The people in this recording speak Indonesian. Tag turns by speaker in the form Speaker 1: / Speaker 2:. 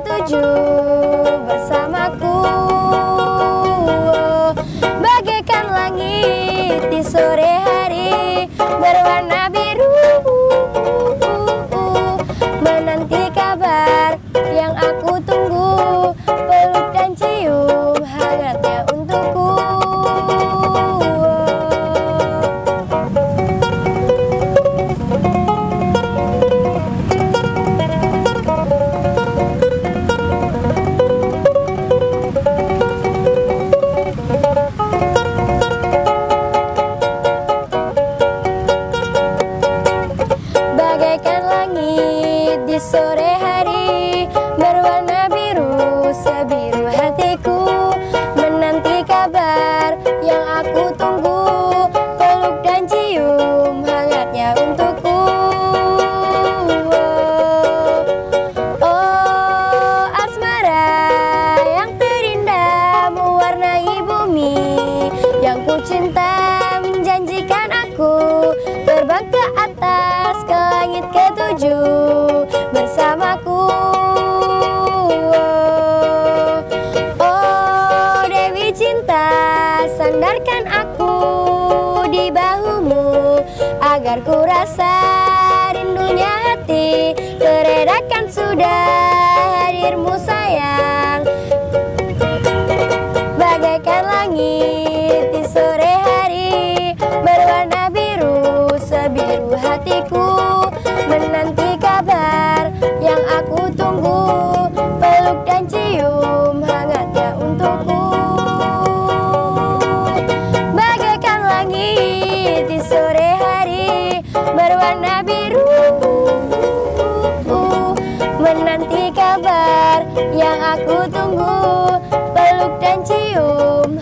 Speaker 1: tujuh bersamaku. Bagaikan langit di sore hari berwarna biru di sore hari Berwarna biru sebiru hatiku. Menanti kabar yang aku tunggu Peluk dan cium hangatnya untukku. Oh asmara yang terindah mewarnai bumi Yang ku Agar ku rasa rindunya hati Teredakan sudah hadirmu sayang. Bagaikan langit di sore hari Berwarna biru sebiru hatiku yang aku tunggu peluk dan cium